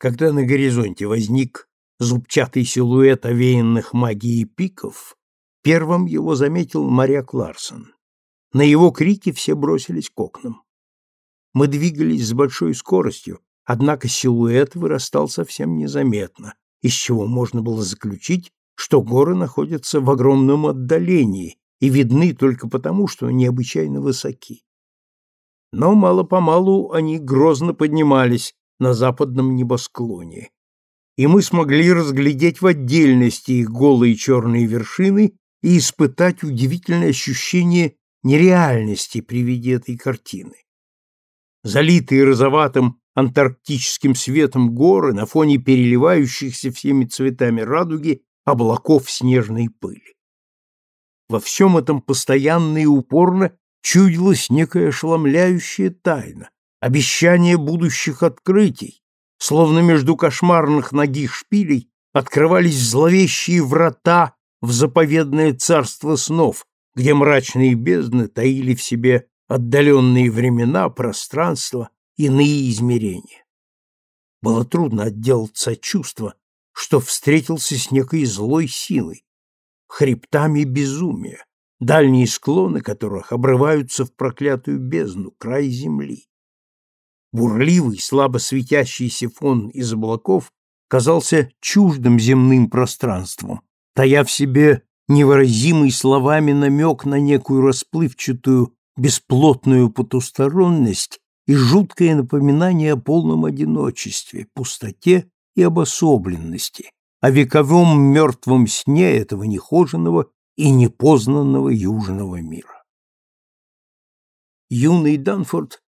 Когда на горизонте возник зубчатый силуэт овеянных магией пиков, первым его заметил моряк Ларсон. На его крики все бросились к окнам. Мы двигались с большой скоростью, однако силуэт вырастал совсем незаметно, из чего можно было заключить, что горы находятся в огромном отдалении и видны только потому, что необычайно высоки. Но мало-помалу они грозно поднимались на западном небосклоне, и мы смогли разглядеть в отдельности их голые черные вершины и испытать удивительное ощущение нереальности при виде этой картины. Залитые розоватым антарктическим светом горы на фоне переливающихся всеми цветами радуги облаков снежной пыли. Во всем этом постоянно и упорно чудилась некая ошеломляющая тайна, обещание будущих открытий, словно между кошмарных ногих шпилей открывались зловещие врата в заповедное царство снов, где мрачные бездны таили в себе отдаленные времена, пространства, иные измерения. Было трудно отделаться от чувства, что встретился с некой злой силой, хребтами безумия, дальние склоны которых обрываются в проклятую бездну, край земли. Бурливый, слабо светящийся фон из облаков казался чуждым земным пространством, тая в себе невыразимый словами намек на некую расплывчатую, бесплотную потусторонность и жуткое напоминание о полном одиночестве, пустоте и обособленности, о вековом мертвом сне этого нехоженного и непознанного южного мира. Юный Данфорд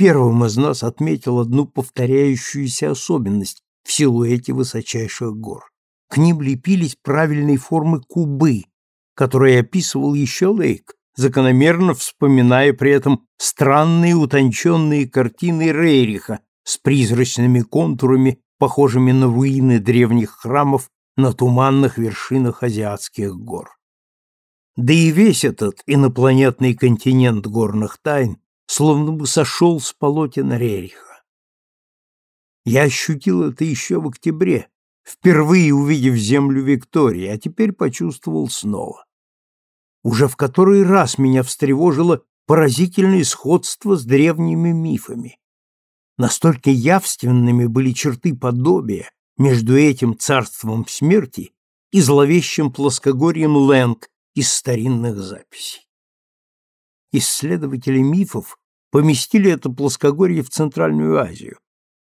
первым из нас отметил одну повторяющуюся особенность в силуэте высочайших гор. К ним лепились правильной формы кубы, которые описывал еще Лейк, закономерно вспоминая при этом странные утонченные картины Рейриха с призрачными контурами, похожими на руины древних храмов на туманных вершинах азиатских гор. Да и весь этот инопланетный континент горных тайн словно бы сошел с полотен Рериха. Я ощутил это еще в октябре, впервые увидев землю Виктории, а теперь почувствовал снова. Уже в который раз меня встревожило поразительное сходство с древними мифами. Настолько явственными были черты подобия между этим царством смерти и зловещим плоскогорьем Лэнг из старинных записей. Исследователи мифов поместили это плоскогорье в Центральную Азию.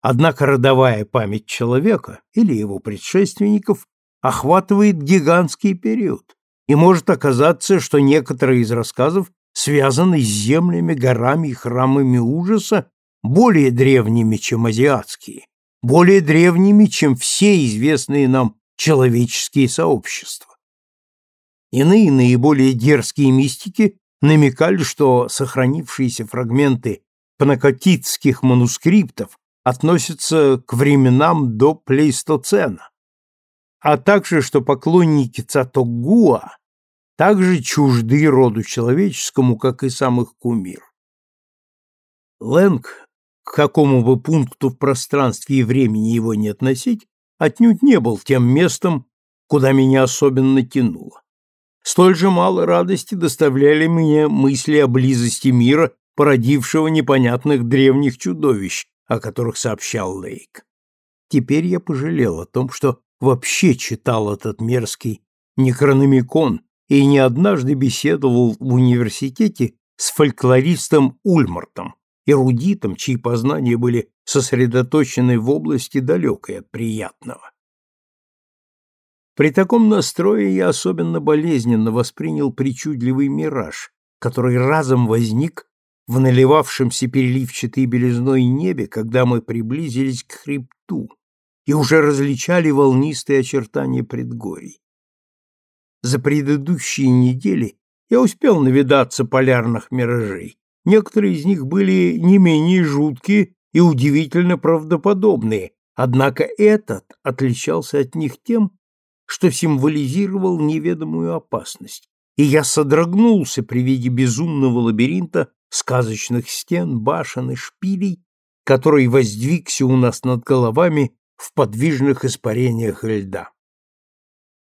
Однако родовая память человека или его предшественников охватывает гигантский период, и может оказаться, что некоторые из рассказов связаны с землями, горами и храмами ужаса, более древними, чем азиатские, более древними, чем все известные нам человеческие сообщества. Иные наиболее дерзкие мистики намекали, что сохранившиеся фрагменты панакотитских манускриптов относятся к временам до Плейстоцена, а также, что поклонники Цатогуа также чужды роду человеческому, как и сам их кумир. Лэнг, к какому бы пункту в пространстве и времени его не относить, отнюдь не был тем местом, куда меня особенно тянуло. Столь же мало радости доставляли мне мысли о близости мира, породившего непонятных древних чудовищ, о которых сообщал Лейк. Теперь я пожалел о том, что вообще читал этот мерзкий Некрономикон и не однажды беседовал в университете с фольклористом Ульмартом, эрудитом, чьи познания были сосредоточены в области далекой от приятного. При таком настрое я особенно болезненно воспринял причудливый мираж, который разом возник в наливавшемся переливчатой белизной небе, когда мы приблизились к хребту и уже различали волнистые очертания предгорий. За предыдущие недели я успел навидаться полярных миражей. Некоторые из них были не менее жуткие и удивительно правдоподобные, однако этот отличался от них тем, что символизировал неведомую опасность, и я содрогнулся при виде безумного лабиринта сказочных стен, башен и шпилей, который воздвигся у нас над головами в подвижных испарениях льда.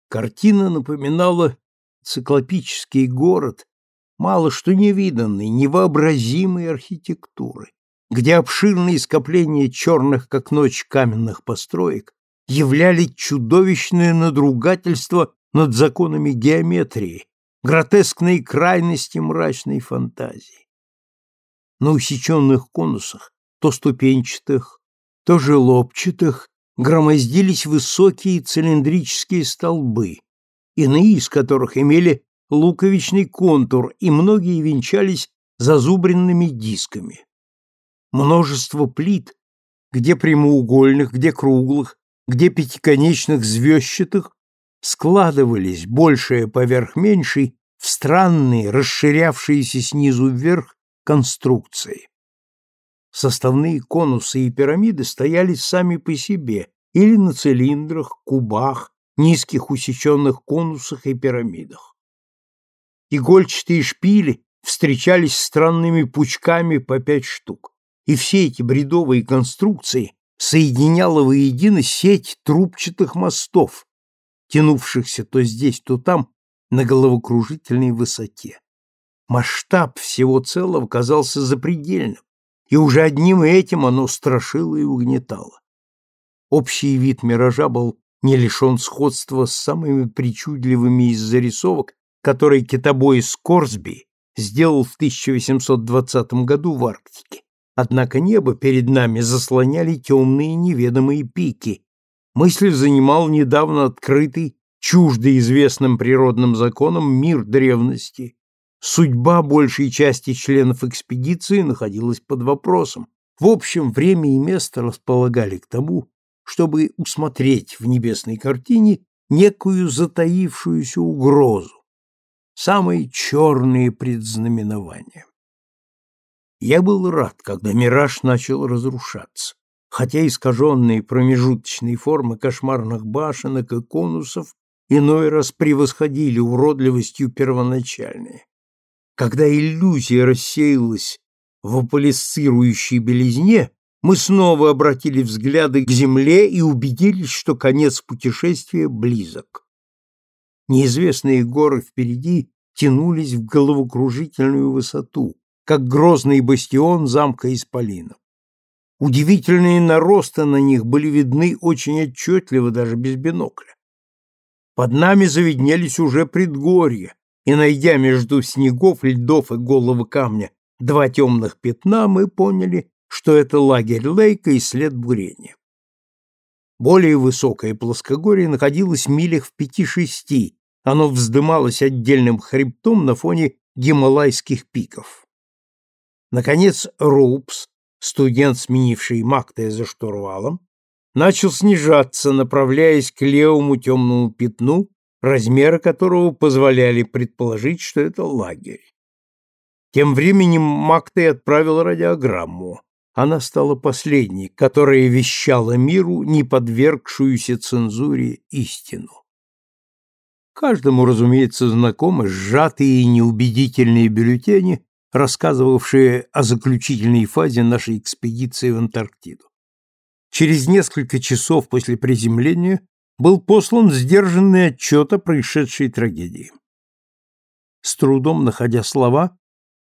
Картина напоминала циклопический город, мало что невиданной, невообразимой архитектуры, где обширные скопления черных, как ночь, каменных построек являли чудовищное надругательство над законами геометрии, гротескные крайности мрачной фантазии. На усеченных конусах, то ступенчатых, то желобчатых, громоздились высокие цилиндрические столбы, иные из которых имели луковичный контур, и многие венчались зазубренными дисками. Множество плит, где прямоугольных, где круглых, где пятиконечных звездчатых, складывались, большая поверх меньшей, в странные, расширявшиеся снизу вверх конструкции. Составные конусы и пирамиды стояли сами по себе или на цилиндрах, кубах, низких усеченных конусах и пирамидах. Игольчатые шпили встречались странными пучками по пять штук, и все эти бредовые конструкции соединяла воедино сеть трубчатых мостов, тянувшихся то здесь, то там на головокружительной высоте. Масштаб всего целого казался запредельным, и уже одним этим оно страшило и угнетало. Общий вид миража был не лишен сходства с самыми причудливыми из зарисовок, которые китобой Скорсби сделал в 1820 году в Арктике. Однако небо перед нами заслоняли темные неведомые пики. Мысль занимал недавно открытый, чуждый известным природным законам мир древности. Судьба большей части членов экспедиции находилась под вопросом. В общем, время и место располагали к тому, чтобы усмотреть в небесной картине некую затаившуюся угрозу, самые черные предзнаменования. Я был рад, когда мираж начал разрушаться, хотя искаженные промежуточные формы кошмарных башенок и конусов иной раз превосходили уродливостью первоначальные. Когда иллюзия рассеялась в аполисцирующей белизне, мы снова обратили взгляды к земле и убедились, что конец путешествия близок. Неизвестные горы впереди тянулись в головокружительную высоту, как грозный бастион замка Исполинов. Удивительные наросты на них были видны очень отчетливо даже без бинокля. Под нами завиднелись уже предгорья, и, найдя между снегов, льдов и голого камня два темных пятна, мы поняли, что это лагерь Лейка и след бурения. Более высокое плоскогорье находилось в милях в пяти-шести, оно вздымалось отдельным хребтом на фоне гималайских пиков. Наконец Роупс, студент, сменивший Мактая за штурвалом, начал снижаться, направляясь к левому темному пятну, размеры которого позволяли предположить, что это лагерь. Тем временем Мактай отправил радиограмму. Она стала последней, которая вещала миру, не подвергшуюся цензуре, истину. Каждому, разумеется, знакомы сжатые и неубедительные бюллетени, рассказывавшие о заключительной фазе нашей экспедиции в Антарктиду. Через несколько часов после приземления был послан сдержанный отчет о происшедшей трагедии. С трудом находя слова,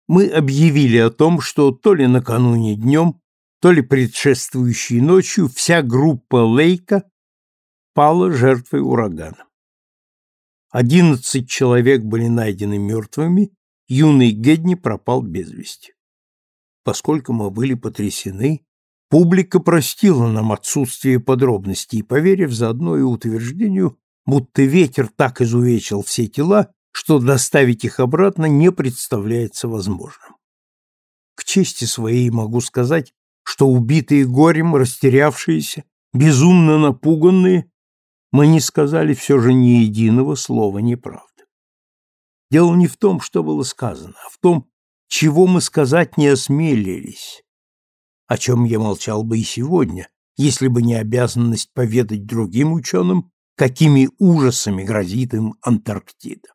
мы объявили о том, что то ли накануне днем, то ли предшествующей ночью вся группа Лейка пала жертвой урагана. Одиннадцать человек были найдены мертвыми, юный Гедни пропал без вести. Поскольку мы были потрясены, публика простила нам отсутствие подробностей, поверив заодно и утверждению, будто ветер так изувечил все тела, что доставить их обратно не представляется возможным. К чести своей могу сказать, что убитые горем, растерявшиеся, безумно напуганные, мы не сказали все же ни единого слова неправды. Дело не в том, что было сказано, а в том, чего мы сказать не осмелились, о чем я молчал бы и сегодня, если бы не обязанность поведать другим ученым, какими ужасами грозит им Антарктида.